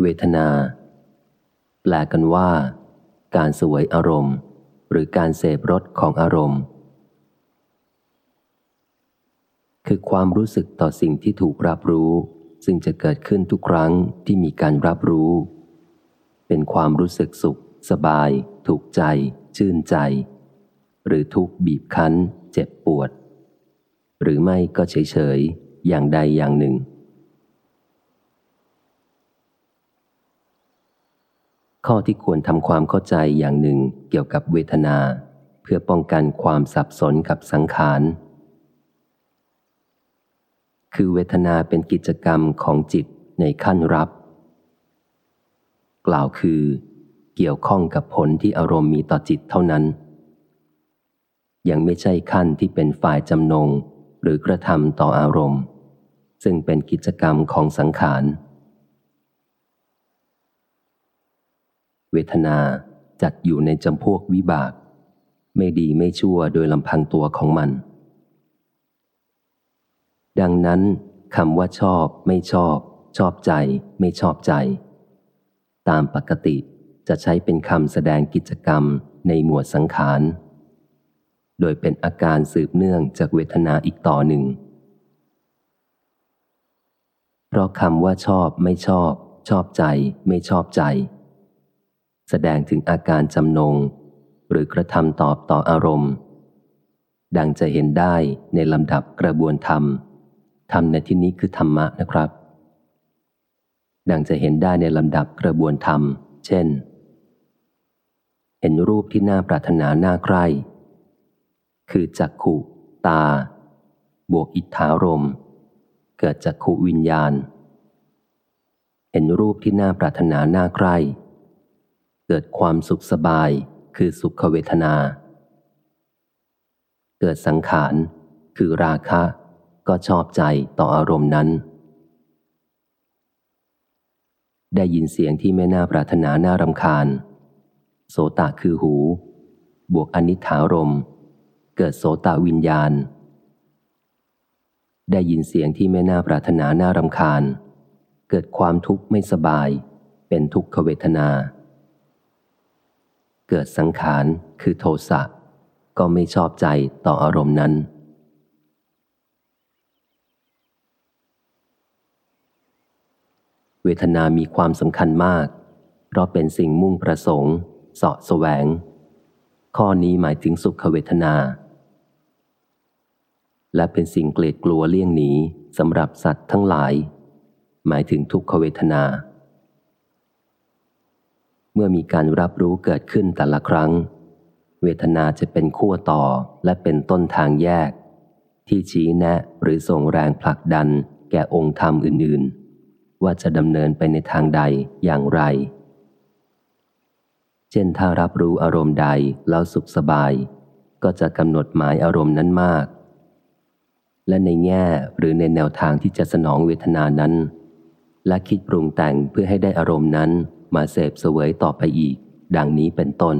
เวทนา แปลกันว่า การสวยอารมณ์ หรือการเสพรสของอารมณ์ คือความรู้สึกต่อสิ่งที่ถูกรับรู้ ซึ่งจะเกิดขึ้นทุกครั้งที่มีการรับรู้ เป็นความรู้สึกสุข สบาย ถูกใจ ชื่นใจ หรือทุกบีบคั้น เจ็บปวด หรือไม่ก็เฉยๆอย่างใดอย่างหนึ่ง ข้อที่ควรทำความเข้าใจอย่างหนึ่งเกี่ยวกับเวทนา เพื่อป้องกันความสับสนกับสังขาร คือเวทนาเป็นกิจกรรมของจิตในขั้นรับ กล่าวคือ เกี่ยวข้องกับผลที่อารมณ์มีต่อจิตเท่านั้น ยังไม่ใช่ขั้นที่เป็นฝ่ายจำนงหรือกระทำต่ออารมณ์ ซึ่งเป็นกิจกรรมของสังขาร เวทนาจัดอยู่ในจำพวกวิบาก ไม่ดีไม่ชั่วโดยลำพังตัวของมัน ดังนั้นคำว่าชอบไม่ชอบ ชอบใจ ไม่ชอบใจ ตามปกติจะใช้เป็นคำแสดงกิจกรรมในหมวดสังขารโดยเป็นอาการสืบเนื่องจากเวทนาอีกต่อหนึ่ง เพราะคำว่าชอบไม่ชอบ ชอบใจ ไม่ชอบใจ แสดงถึงอาการจำนง หรือกระทำตอบต่ออารมณ์ ดังจะเห็นได้ในลำดับกระบวนธรรมธรรมในที่นี้คือธรรมะนะครับ ดังจะเห็นได้ในลำดับกระบวนธรรม เช่น เห็นรูปที่น่าปรารถนาน่าใคร่คือจักขุตา บวกอิทธารม เกิดจักขุวิญญาณ เห็นรูปที่น่าปรารถนาน่าใคร่ กิดความสุขสบายคือสุขเวทนา เกิดสังขารคือราคะ ก็ชอบใจต่ออารมณ์นั้น ได้ยินเสียงที่ไม่น่าปรารถนาน่ารำคาญ โสตะคือหู บวกอนิถารม เกิดโสตะวิญญาณ ได้ยินเสียงที่ไม่น่าปรารถนาน่ารำคาญ เกิดความทุกข์ไม่สบาย เป็นทุกขเวทนา เกิดสังขารคือโทสะก็ไม่ชอบใจต่ออารมณ์นั้น เวทนามีความสำคัญมาก เพราะเป็นสิ่งมุ่งประสงค์เสาะแสวง ข้อนี้หมายถึงสุขเวทนา และเป็นสิ่งเกลียดกลัวเลี่ยงหนีสำหรับสัตว์ทั้งหลาย หมายถึงทุกขเวทนา เมื่อมีการรับรู้เกิดขึ้นแต่ละครั้ง เวทนาจะเป็นขั้วต่อและเป็นต้นทางแยก ที่ชี้แนะหรือส่งแรงผลักดันแก่องค์ธรรมอื่น ๆ ว่าจะดำเนินไปในทางใดอย่างไร เช่นถ้ารับรู้อารมณ์ใดแล้วสุขสบาย ก็จะกำหนดหมายอารมณ์นั้นมาก และในแง่หรือในแนวทางที่จะสนองเวทนานั้น และคิดปรุงแต่งเพื่อให้ได้อารมณ์นั้น มาเสพเสวยต่อไปอีก ดังนี้เป็นต้น